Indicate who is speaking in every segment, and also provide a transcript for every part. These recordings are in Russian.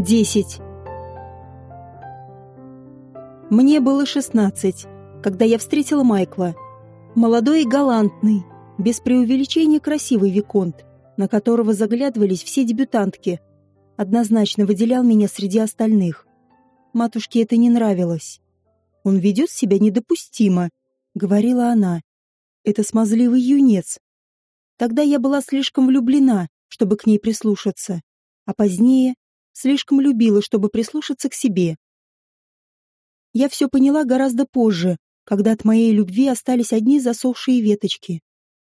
Speaker 1: 10. Мне было 16, когда я встретила Майкла. Молодой и галантный, без преувеличения красивый виконт, на которого заглядывались все дебютантки, однозначно выделял меня среди остальных. Матушке это не нравилось. «Он ведет себя недопустимо», — говорила она. «Это смазливый юнец». Тогда я была слишком влюблена, чтобы к ней прислушаться, а позднее слишком любила, чтобы прислушаться к себе. Я все поняла гораздо позже, когда от моей любви остались одни засохшие веточки.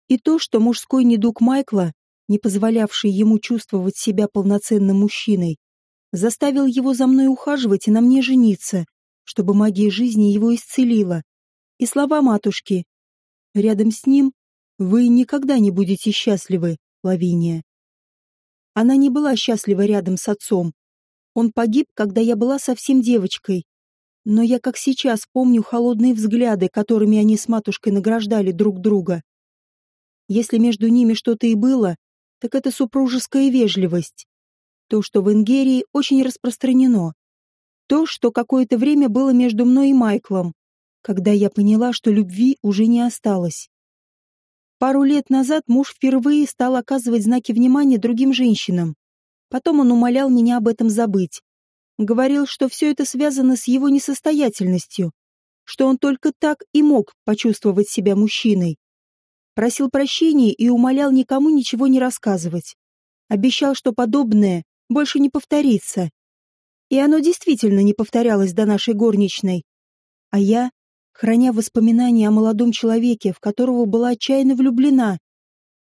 Speaker 1: И то, что мужской недуг Майкла, не позволявший ему чувствовать себя полноценным мужчиной, заставил его за мной ухаживать и на мне жениться, чтобы магия жизни его исцелила. И слова матушки «Рядом с ним вы никогда не будете счастливы, Лавиния». Она не была счастлива рядом с отцом. Он погиб, когда я была совсем девочкой. Но я как сейчас помню холодные взгляды, которыми они с матушкой награждали друг друга. Если между ними что-то и было, так это супружеская вежливость. То, что в Ингерии очень распространено. То, что какое-то время было между мной и Майклом, когда я поняла, что любви уже не осталось. Пару лет назад муж впервые стал оказывать знаки внимания другим женщинам. Потом он умолял меня об этом забыть. Говорил, что все это связано с его несостоятельностью, что он только так и мог почувствовать себя мужчиной. Просил прощения и умолял никому ничего не рассказывать. Обещал, что подобное больше не повторится. И оно действительно не повторялось до нашей горничной. А я храня воспоминания о молодом человеке, в которого была отчаянно влюблена,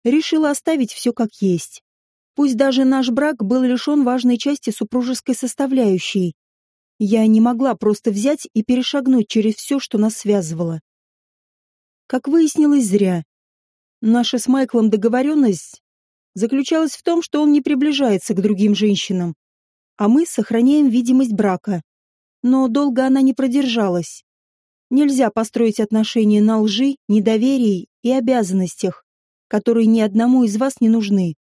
Speaker 1: решила оставить все как есть. Пусть даже наш брак был лишен важной части супружеской составляющей. Я не могла просто взять и перешагнуть через все, что нас связывало. Как выяснилось, зря. Наша с Майклом договоренность заключалась в том, что он не приближается к другим женщинам, а мы сохраняем видимость брака. Но долго она не продержалась. Нельзя построить отношения на лжи, недоверии и обязанностях, которые ни одному из вас не нужны.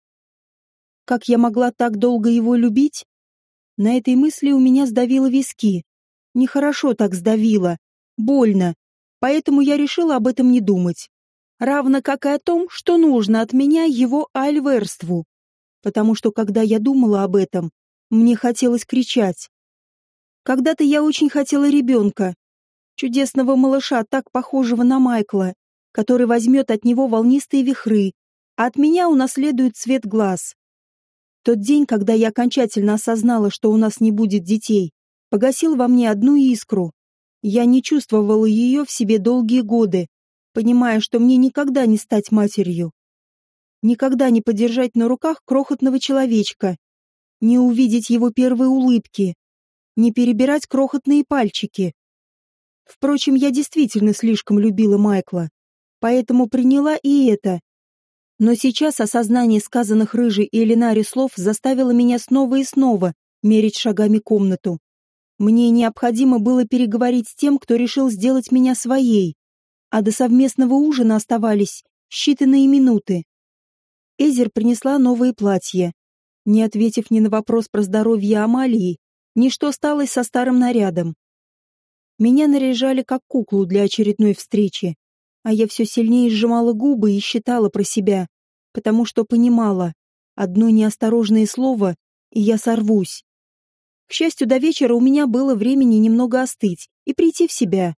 Speaker 1: Как я могла так долго его любить? На этой мысли у меня сдавило виски. Нехорошо так сдавило. Больно. Поэтому я решила об этом не думать. Равно как и о том, что нужно от меня его альверству. Потому что, когда я думала об этом, мне хотелось кричать. Когда-то я очень хотела ребенка, чудесного малыша, так похожего на Майкла, который возьмет от него волнистые вихры, а от меня унаследует цвет глаз. Тот день, когда я окончательно осознала, что у нас не будет детей, погасил во мне одну искру. Я не чувствовала ее в себе долгие годы, понимая, что мне никогда не стать матерью. Никогда не подержать на руках крохотного человечка, не увидеть его первые улыбки, не перебирать крохотные пальчики, Впрочем, я действительно слишком любила Майкла, поэтому приняла и это. Но сейчас осознание сказанных Рыжей и Элинаре слов заставило меня снова и снова мерить шагами комнату. Мне необходимо было переговорить с тем, кто решил сделать меня своей, а до совместного ужина оставались считанные минуты. Эзер принесла новые платья. Не ответив ни на вопрос про здоровье Амалии, ничто осталось со старым нарядом. Меня наряжали как куклу для очередной встречи, а я все сильнее сжимала губы и считала про себя, потому что понимала, одно неосторожное слово, и я сорвусь. К счастью, до вечера у меня было времени немного остыть и прийти в себя,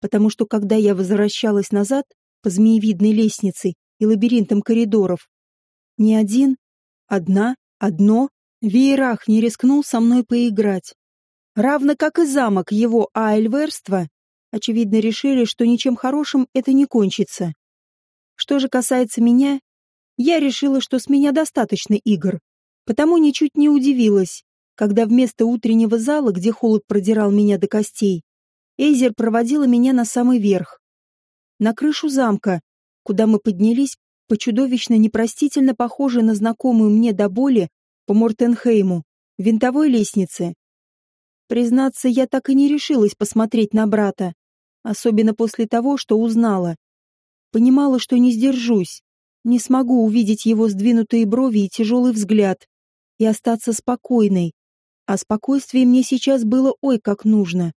Speaker 1: потому что когда я возвращалась назад по змеевидной лестнице и лабиринтам коридоров, ни один, одна, одно, веерах не рискнул со мной поиграть равно как и замок его аэльверства, очевидно решили, что ничем хорошим это не кончится. Что же касается меня, я решила, что с меня достаточно игр, потому ничуть не удивилась, когда вместо утреннего зала, где холод продирал меня до костей, Эйзер проводила меня на самый верх. На крышу замка, куда мы поднялись по чудовищно непростительно похожей на знакомую мне до боли по Мортенхейму, винтовой лестнице, Признаться, я так и не решилась посмотреть на брата, особенно после того, что узнала. Понимала, что не сдержусь, не смогу увидеть его сдвинутые брови и тяжелый взгляд и остаться спокойной, А спокойствие мне сейчас было ой как нужно.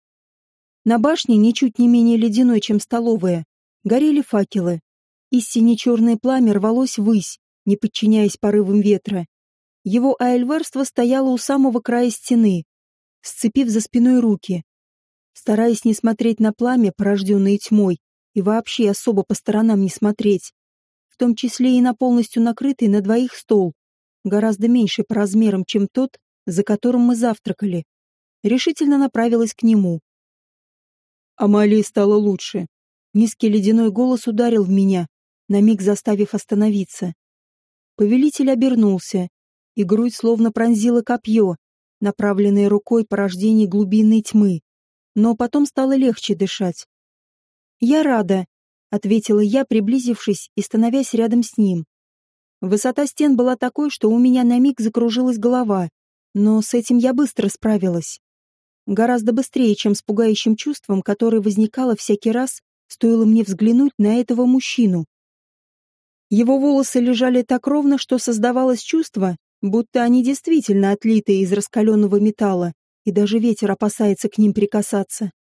Speaker 1: На башне, ничуть не менее ледяной, чем столовая, горели факелы. И сине-черное пламя рвалось ввысь, не подчиняясь порывам ветра. Его айльварство стояло у самого края стены, сцепив за спиной руки. Стараясь не смотреть на пламя, порожденное тьмой, и вообще особо по сторонам не смотреть, в том числе и на полностью накрытый на двоих стол, гораздо меньше по размерам, чем тот, за которым мы завтракали, решительно направилась к нему. Амалии стало лучше. Низкий ледяной голос ударил в меня, на миг заставив остановиться. Повелитель обернулся, и грудь словно пронзила копье, направленное рукой порождение глубинной тьмы. Но потом стало легче дышать. «Я рада», — ответила я, приблизившись и становясь рядом с ним. Высота стен была такой, что у меня на миг закружилась голова, но с этим я быстро справилась. Гораздо быстрее, чем с пугающим чувством, которое возникало всякий раз, стоило мне взглянуть на этого мужчину. Его волосы лежали так ровно, что создавалось чувство, будто они действительно отлиты из раскаленного металла, и даже ветер опасается к ним прикасаться.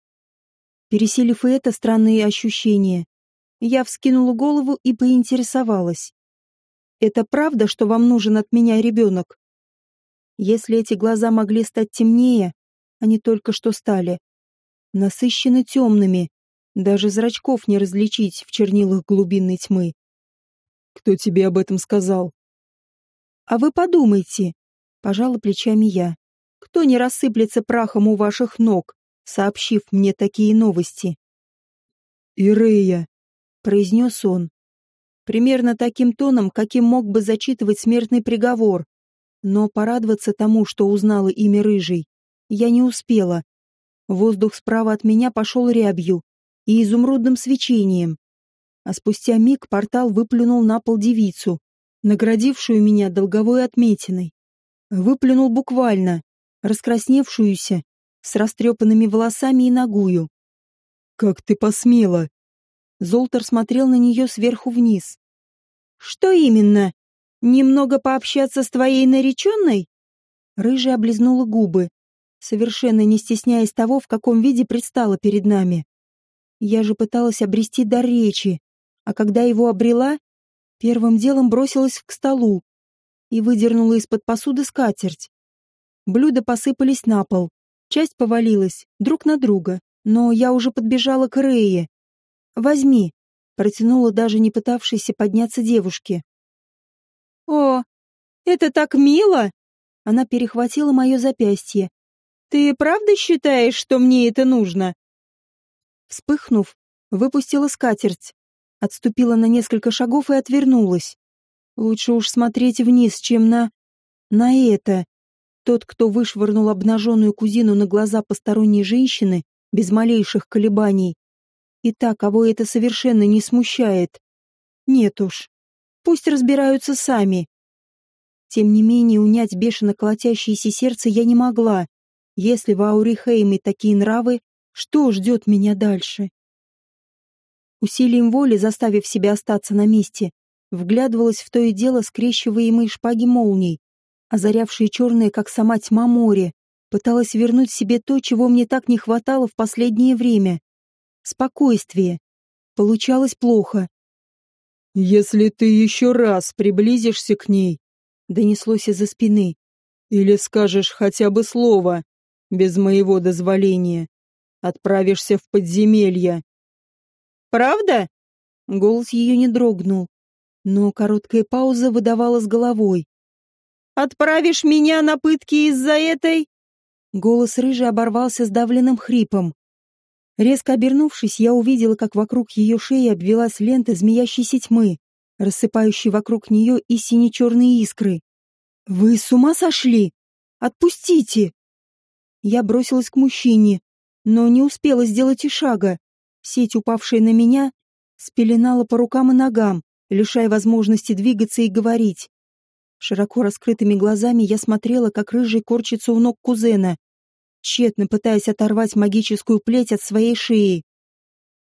Speaker 1: Пересилив и это странные ощущения, я вскинула голову и поинтересовалась. «Это правда, что вам нужен от меня ребенок?» Если эти глаза могли стать темнее, они только что стали. Насыщенно темными, даже зрачков не различить в чернилах глубинной тьмы. «Кто тебе об этом сказал?» «А вы подумайте», — пожала плечами я. «Кто не рассыплется прахом у ваших ног, сообщив мне такие новости?» «Ирея», — произнес он. Примерно таким тоном, каким мог бы зачитывать смертный приговор. Но порадоваться тому, что узнала имя Рыжий, я не успела. Воздух справа от меня пошел рябью и изумрудным свечением. А спустя миг портал выплюнул на пол девицу, наградившую меня долговой отметиной. Выплюнул буквально, раскрасневшуюся, с растрепанными волосами и ногую. «Как ты посмела!» Золтер смотрел на нее сверху вниз. «Что именно? Немного пообщаться с твоей нареченной?» Рыжая облизнула губы, совершенно не стесняясь того, в каком виде предстала перед нами. Я же пыталась обрести дар речи, а когда его обрела, первым делом бросилась к столу и выдернула из-под посуды скатерть. Блюда посыпались на пол, часть повалилась друг на друга, но я уже подбежала к Рее. «Возьми», — протянула даже не пытавшейся подняться девушке. «О, это так мило!» Она перехватила мое запястье, ты правда считаешь, что мне это нужно? Вспыхнув, выпустила скатерть, отступила на несколько шагов и отвернулась. Лучше уж смотреть вниз, чем на... на это. Тот, кто вышвырнул обнаженную кузину на глаза посторонней женщины, без малейших колебаний. И так, кого это совершенно не смущает. Нет уж. Пусть разбираются сами. Тем не менее, унять бешено колотящееся сердце я не могла. Если в Аурихейме такие нравы, что ждет меня дальше? Усилием воли, заставив себя остаться на месте, вглядывалась в то и дело скрещиваемые шпаги молний, озарявшие черное, как сама тьма море, пыталась вернуть себе то, чего мне так не хватало в последнее время. Спокойствие. Получалось плохо. «Если ты еще раз приблизишься к ней», — донеслось из-за спины, — «или скажешь хотя бы слово, без моего дозволения. Отправишься в подземелье. Правда? Голос ее не дрогнул, но короткая пауза выдавала с головой. Отправишь меня на пытки из-за этой? Голос рыжий оборвался сдавленным хрипом. Резко обернувшись, я увидела, как вокруг ее шеи обвелась лента змеящейся тьмы, рассыпающей вокруг нее и сине-черные искры. «Вы с ума сошли? Отпустите!» Я бросилась к мужчине, но не успела сделать и шага. Сеть, упавшая на меня, спеленала по рукам и ногам, лишая возможности двигаться и говорить. Широко раскрытыми глазами я смотрела, как рыжий корчится у ног кузена, тщетно пытаясь оторвать магическую плеть от своей шеи.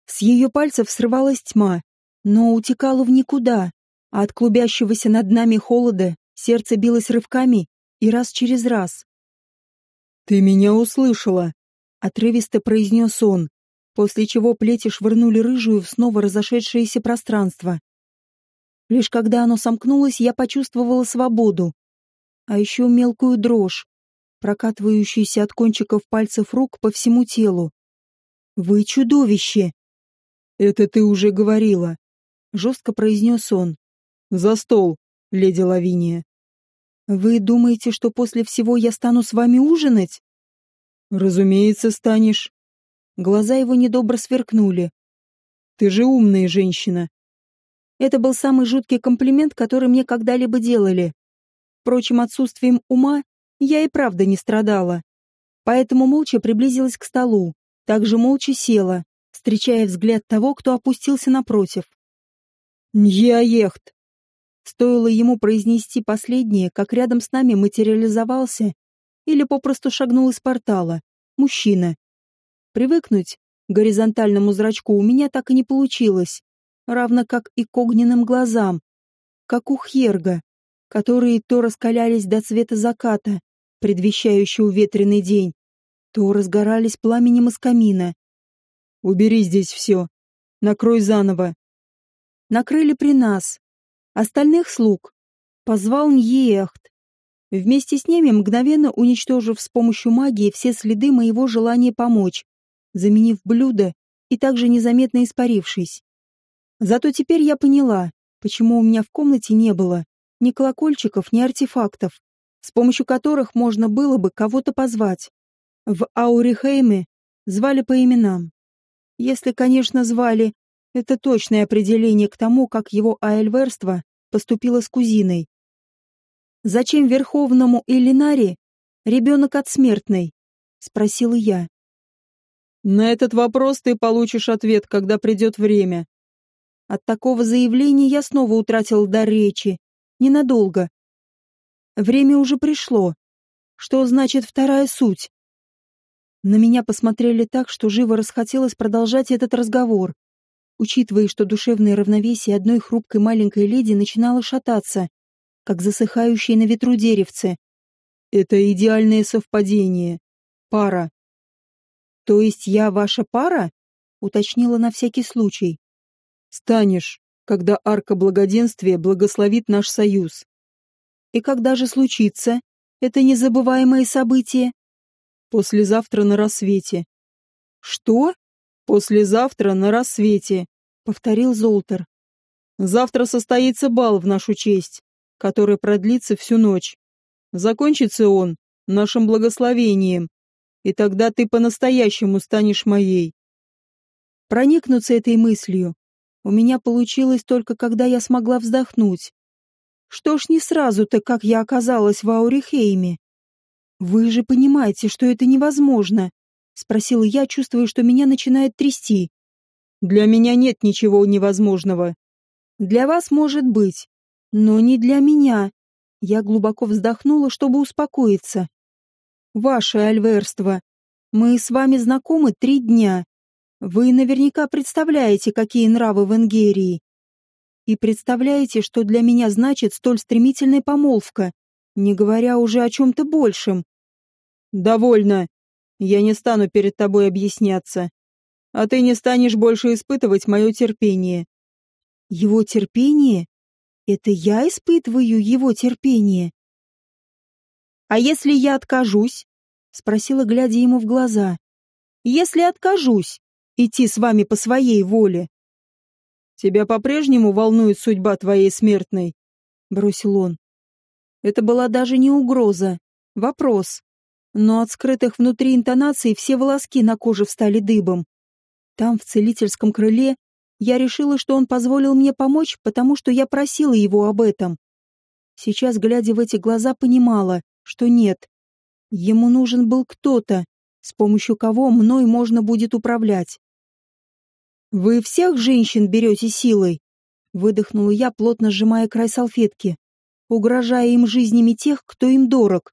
Speaker 1: С ее пальцев срывалась тьма, но утекала в никуда, а от клубящегося над нами холода сердце билось рывками и раз через раз. «Ты меня услышала», — отрывисто произнес он, после чего плети швырнули рыжую в снова разошедшееся пространство. Лишь когда оно сомкнулось, я почувствовала свободу, а еще мелкую дрожь, прокатывающуюся от кончиков пальцев рук по всему телу. «Вы чудовище!» «Это ты уже говорила», — жестко произнес он. «За стол, леди Лавиния». «Вы думаете, что после всего я стану с вами ужинать?» «Разумеется, станешь». Глаза его недобро сверкнули. «Ты же умная женщина». Это был самый жуткий комплимент, который мне когда-либо делали. Впрочем, отсутствием ума я и правда не страдала. Поэтому молча приблизилась к столу, также молча села, встречая взгляд того, кто опустился напротив. «Ньяехт!» Стоило ему произнести последнее, как рядом с нами материализовался или попросту шагнул из портала. Мужчина. Привыкнуть к горизонтальному зрачку у меня так и не получилось, равно как и к огненным глазам, как у Херга, которые то раскалялись до цвета заката, предвещающего ветреный день, то разгорались пламенем из камина. «Убери здесь все. Накрой заново». Накрыли при нас, остальных слуг позвал Ньеахт. Вместе с ними, мгновенно уничтожив с помощью магии все следы моего желания помочь, заменив блюдо и также незаметно испарившись. Зато теперь я поняла, почему у меня в комнате не было ни колокольчиков, ни артефактов, с помощью которых можно было бы кого-то позвать. В Аурихейме звали по именам. Если, конечно, звали, это точное определение к тому, как его айльверство поступила с кузиной. «Зачем Верховному Элинаре ребенок от смертной?» — спросила я. «На этот вопрос ты получишь ответ, когда придет время». От такого заявления я снова утратил дар речи. Ненадолго. Время уже пришло. Что значит вторая суть? На меня посмотрели так, что живо расхотелось продолжать этот разговор учитывая, что душевное равновесие одной хрупкой маленькой леди начинало шататься, как засыхающее на ветру деревце. Это идеальное совпадение. Пара. То есть я ваша пара? Уточнила на всякий случай. Станешь, когда арка благоденствия благословит наш союз. И когда же случится это незабываемое событие? Послезавтра на рассвете. Что? «Послезавтра на рассвете», — повторил Золтер. «Завтра состоится бал в нашу честь, который продлится всю ночь. Закончится он нашим благословением, и тогда ты по-настоящему станешь моей». Проникнуться этой мыслью у меня получилось только когда я смогла вздохнуть. Что ж не сразу-то, как я оказалась в Аурихейме? Вы же понимаете, что это невозможно спросила я, чувствуя, что меня начинает трясти. Для меня нет ничего невозможного. Для вас может быть, но не для меня. Я глубоко вздохнула, чтобы успокоиться. Ваше альверство. Мы с вами знакомы три дня. Вы наверняка представляете, какие нравы в Энгерии. И представляете, что для меня значит столь стремительная помолвка, не говоря уже о чем-то большем. «Довольно», я не стану перед тобой объясняться. А ты не станешь больше испытывать мое терпение. Его терпение? Это я испытываю его терпение. А если я откажусь? Спросила, глядя ему в глаза. Если откажусь идти с вами по своей воле. Тебя по-прежнему волнует судьба твоей смертной? Бросил он. Это была даже не угроза. Вопрос но от скрытых внутри интонаций все волоски на коже встали дыбом. Там, в целительском крыле, я решила, что он позволил мне помочь, потому что я просила его об этом. Сейчас, глядя в эти глаза, понимала, что нет. Ему нужен был кто-то, с помощью кого мной можно будет управлять. «Вы всех женщин берете силой?» Выдохнула я, плотно сжимая край салфетки, угрожая им жизнями тех, кто им дорог.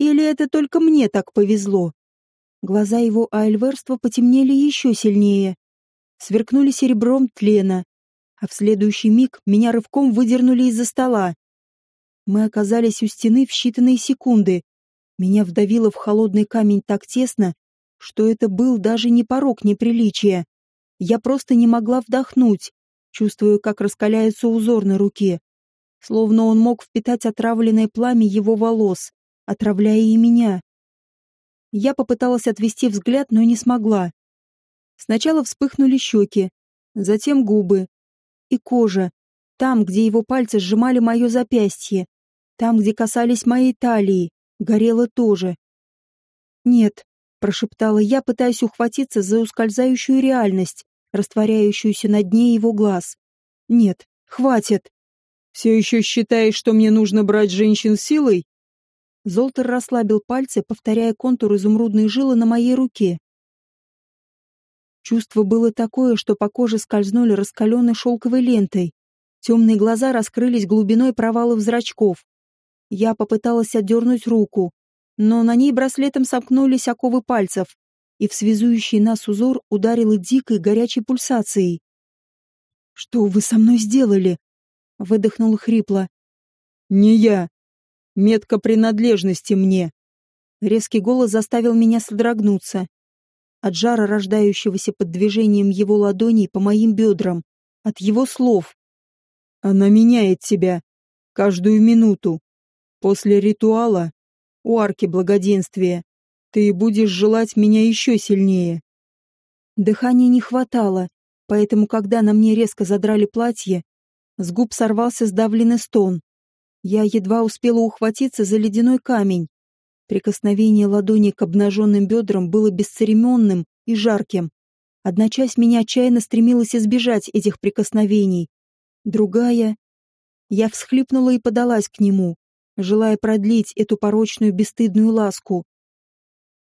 Speaker 1: Или это только мне так повезло? Глаза его альверства потемнели еще сильнее, сверкнули серебром тлена, а в следующий миг меня рывком выдернули из-за стола. Мы оказались у стены в считанные секунды. Меня вдавило в холодный камень так тесно, что это был даже не порог неприличия. Я просто не могла вдохнуть, чувствуя, как раскаляется узор на руке. Словно он мог впитать отравленное пламя его волос, отравляя и меня. Я попыталась отвести взгляд, но не смогла. Сначала вспыхнули щеки, затем губы и кожа, там, где его пальцы сжимали мое запястье, там, где касались моей талии, горело тоже. «Нет», — прошептала я, пытаясь ухватиться за ускользающую реальность, растворяющуюся на дне его глаз. «Нет, хватит!»
Speaker 2: «Все еще считаешь, что мне нужно брать женщин силой?»
Speaker 1: Золтер расслабил пальцы, повторяя контур изумрудной жилы на моей руке. Чувство было такое, что по коже скользнули раскаленной шелковой лентой. Темные глаза раскрылись глубиной провалов зрачков. Я попыталась отдернуть руку, но на ней браслетом сомкнулись оковы пальцев, и в связующий нас узор ударило дикой горячей пульсацией. «Что вы со мной сделали?» — выдохнул хрипло.
Speaker 2: «Не я. Метка принадлежности мне».
Speaker 1: Резкий голос заставил меня содрогнуться от жара, рождающегося под движением его ладоней по моим бедрам, от его слов.
Speaker 2: Она меняет тебя каждую минуту. После ритуала у арки благоденствия ты будешь желать меня еще сильнее.
Speaker 1: Дыхания не хватало, поэтому, когда на мне резко задрали платье, с губ сорвался сдавленный стон. Я едва успела ухватиться за ледяной камень, Прикосновение ладони к обнаженным бедрам было бесцеремонным и жарким. Одна часть меня отчаянно стремилась избежать этих прикосновений. Другая... Я всхлипнула и подалась к нему, желая продлить эту порочную бесстыдную ласку.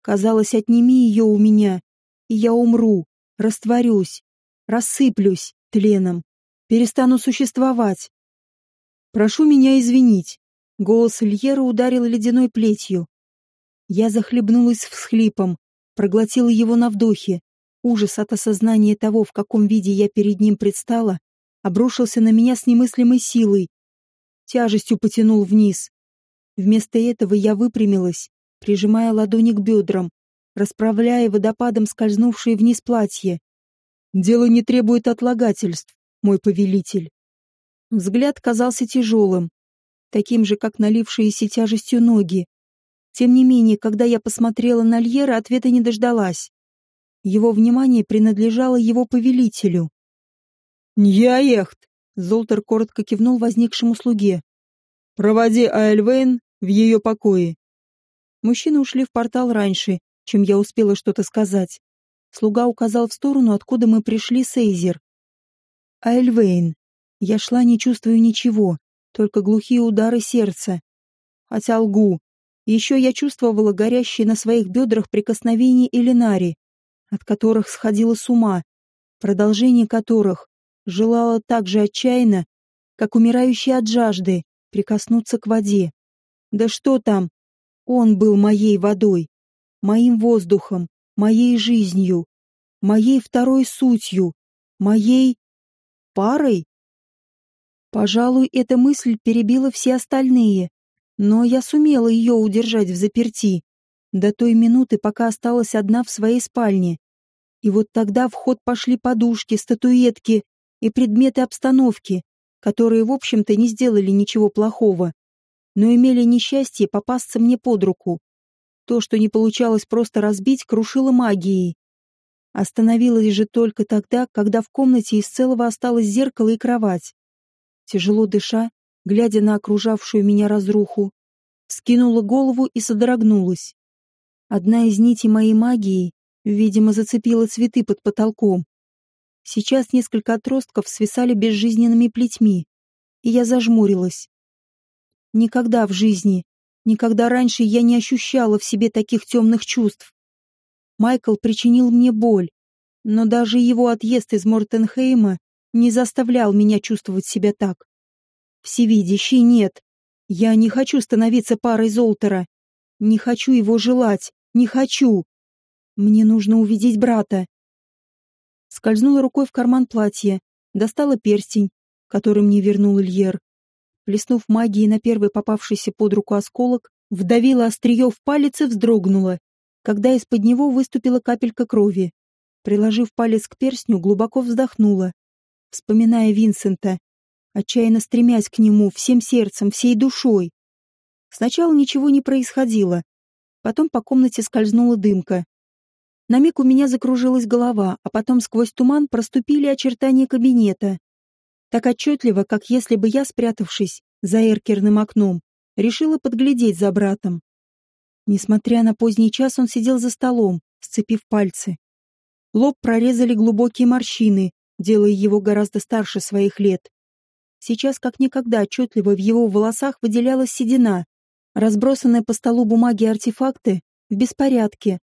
Speaker 1: Казалось, отними ее у меня, и я умру, растворюсь, рассыплюсь тленом, перестану существовать.
Speaker 2: Прошу меня извинить.
Speaker 1: Голос Льера ударил ледяной плетью. Я захлебнулась всхлипом, проглотила его на вдохе. Ужас от осознания того, в каком виде я перед ним предстала, обрушился на меня с немыслимой силой. Тяжестью потянул вниз. Вместо этого я выпрямилась, прижимая ладони к бедрам, расправляя водопадом скользнувшее вниз платье.
Speaker 2: «Дело не требует отлагательств, мой повелитель».
Speaker 1: Взгляд казался тяжелым, таким же, как налившиеся тяжестью ноги. Тем не менее, когда я посмотрела на Льера, ответа не дождалась. Его внимание принадлежало его повелителю.
Speaker 2: «Ньяехт!»
Speaker 1: — Золтер коротко кивнул возникшему слуге.
Speaker 2: «Проводи Аэльвейн в ее покое».
Speaker 1: Мужчины ушли в портал раньше, чем я успела что-то сказать. Слуга указал в сторону, откуда мы пришли с Эйзер. Аэльвейн. Я шла, не чувствуя ничего, только глухие удары сердца. Хотя лгу, еще я чувствовала горящие на своих бедрах прикосновения Элинари, от которых сходила с ума, продолжение которых желала так же отчаянно, как умирающий от жажды, прикоснуться к воде. Да что там? Он был моей водой, моим воздухом, моей жизнью, моей второй сутью, моей парой. Пожалуй, эта мысль перебила все остальные, но я сумела ее удержать в заперти до той минуты, пока осталась одна в своей спальне. И вот тогда в ход пошли подушки, статуэтки и предметы обстановки, которые, в общем-то, не сделали ничего плохого, но имели несчастье попасться мне под руку. То, что не получалось просто разбить, крушило магией. Остановилось же только тогда, когда в комнате из целого осталось зеркало и кровать. Тяжело дыша, глядя на окружавшую меня разруху, скинула голову и содрогнулась. Одна из нитей моей магии, видимо, зацепила цветы под потолком. Сейчас несколько отростков свисали безжизненными плетьми, и я зажмурилась. Никогда в жизни, никогда раньше я не ощущала в себе таких темных чувств. Майкл причинил мне боль, но даже его отъезд из Мортенхейма не заставлял меня чувствовать себя так. Всевидящий нет. Я не хочу становиться парой Золтера. Не хочу его желать. Не хочу. Мне нужно увидеть брата. Скользнула рукой в карман платья, достала перстень, который мне вернул Ильер. Плеснув магией на первый попавшийся под руку осколок, вдавила острие в палец и вздрогнула, когда из-под него выступила капелька крови. Приложив палец к перстню, глубоко вздохнула, вспоминая Винсента, отчаянно стремясь к нему всем сердцем, всей душой. Сначала ничего не происходило, потом по комнате скользнула дымка. На миг у меня закружилась голова, а потом сквозь туман проступили очертания кабинета. Так отчетливо, как если бы я, спрятавшись за эркерным окном, решила подглядеть за братом. Несмотря на поздний час, он сидел за столом, сцепив пальцы. Лоб прорезали глубокие морщины, делая его гораздо старше своих лет. Сейчас как никогда отчетливо в его волосах выделялась седина, разбросанные по столу бумаги артефакты в беспорядке,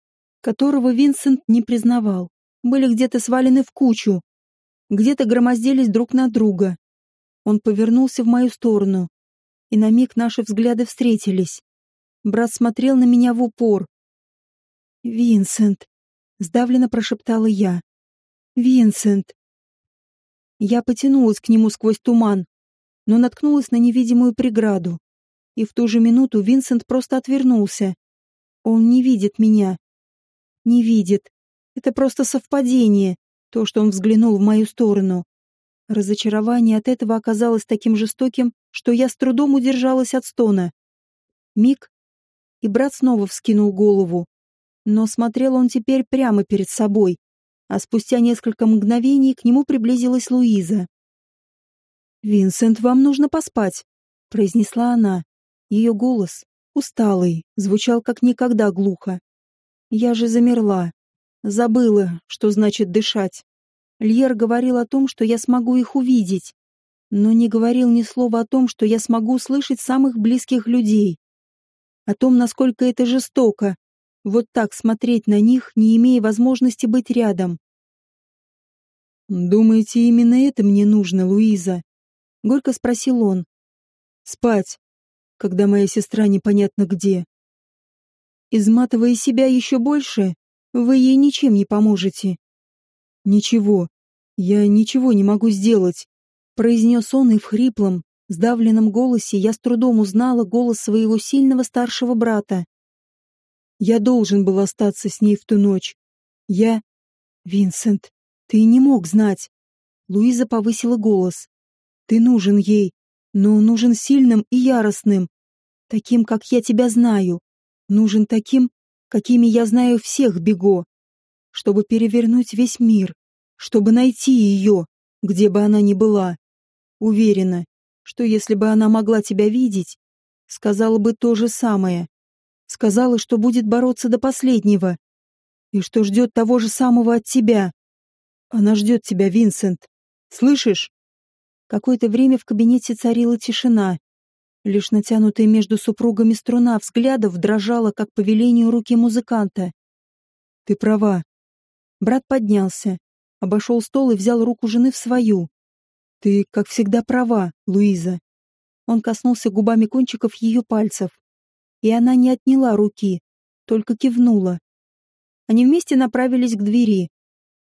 Speaker 1: которого Винсент не признавал, были где-то свалены в кучу, где-то громоздились друг на друга. Он повернулся в мою сторону, и на миг наши взгляды встретились. Брат смотрел на меня в упор. «Винсент», — сдавленно прошептала я. «Винсент». Я потянулась к нему сквозь туман, но наткнулась на невидимую преграду. И в ту же минуту Винсент просто отвернулся. Он не видит меня. Не видит. Это просто совпадение, то, что он взглянул в мою сторону. Разочарование от этого оказалось таким жестоким, что я с трудом удержалась от стона. Миг, и брат снова вскинул голову. Но смотрел он теперь прямо перед собой, а спустя несколько мгновений к нему приблизилась Луиза. «Винсент, вам нужно поспать», — произнесла она. Ее голос, усталый, звучал как никогда глухо. Я же замерла. Забыла, что значит дышать. Льер говорил о том, что я смогу их увидеть, но не говорил ни слова о том, что я смогу услышать самых близких людей. О том, насколько это жестоко, вот так смотреть на них, не имея возможности быть рядом. «Думаете, именно это мне нужно, Луиза?» — горько спросил он. «Спать, когда моя сестра непонятно где. Изматывая себя еще больше, вы ей ничем не поможете. «Ничего. Я ничего не могу сделать», — произнес он и в хриплом, сдавленном голосе я с трудом узнала голос своего сильного старшего брата. «Я должен был остаться с ней в ту ночь. Я...» «Винсент, ты не мог знать». Луиза повысила голос. «Ты нужен ей, но нужен сильным и яростным, таким, как я тебя знаю. Нужен таким, какими я знаю всех Бего чтобы перевернуть весь мир, чтобы найти ее, где бы она ни была. Уверена, что если бы она могла тебя видеть, сказала бы то же самое. Сказала, что будет бороться до последнего и что ждет того же самого от тебя. Она ждет тебя, Винсент. Слышишь? Какое-то время в кабинете царила тишина. Лишь натянутая между супругами струна взглядов дрожала, как по велению руки музыканта. Ты права. Брат поднялся, обошел стол и взял руку жены в свою. «Ты, как всегда, права, Луиза». Он коснулся губами кончиков ее пальцев. И она не отняла руки, только кивнула. Они вместе направились к двери.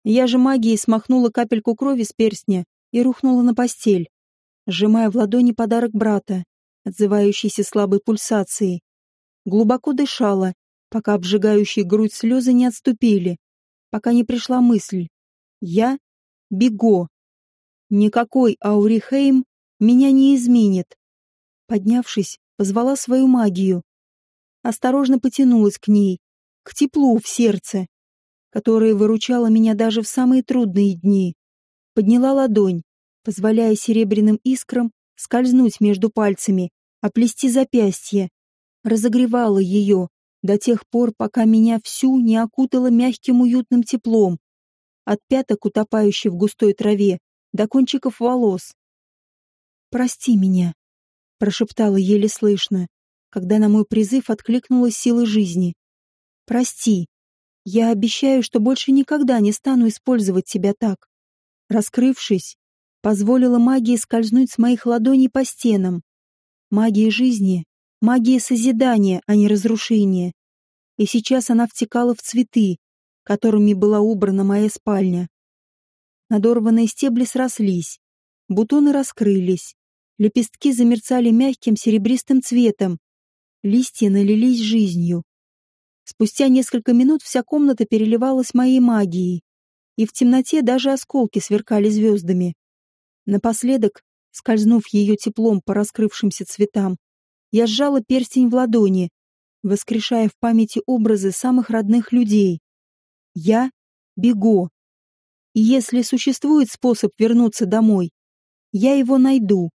Speaker 1: Я же магией смахнула капельку крови с перстня и рухнула на постель, сжимая в ладони подарок брата, отзывающийся слабой пульсацией. Глубоко дышала, пока обжигающие грудь слезы не отступили пока не пришла мысль. Я бегу. Никакой Аурихейм меня не изменит. Поднявшись, позвала свою магию. Осторожно потянулась к ней, к теплу в сердце, которое выручало меня даже в самые трудные дни. Подняла ладонь, позволяя серебряным искрам скользнуть между пальцами, оплести запястье. Разогревала ее, до тех пор, пока меня всю не окутало мягким уютным теплом, от пяток, утопающей в густой траве, до кончиков волос. «Прости меня», — прошептала еле слышно, когда на мой призыв откликнулась сила жизни. «Прости. Я обещаю, что больше никогда не стану использовать тебя так». Раскрывшись, позволила магии скользнуть с моих ладоней по стенам. Магия жизни Магия созидания, а не разрушения. И сейчас она втекала в цветы, которыми была убрана моя спальня. Надорванные стебли срослись, бутоны раскрылись, Лепестки замерцали мягким серебристым цветом. Листья налились жизнью. Спустя несколько минут вся комната переливалась моей магией, и в темноте даже осколки сверкали звездами. Напоследок, скользнув ее теплом по раскрывшимся цветам, я сжала перстень в ладони, воскрешая в памяти образы самых родных людей. Я — Бего. И если существует способ вернуться домой, я его найду.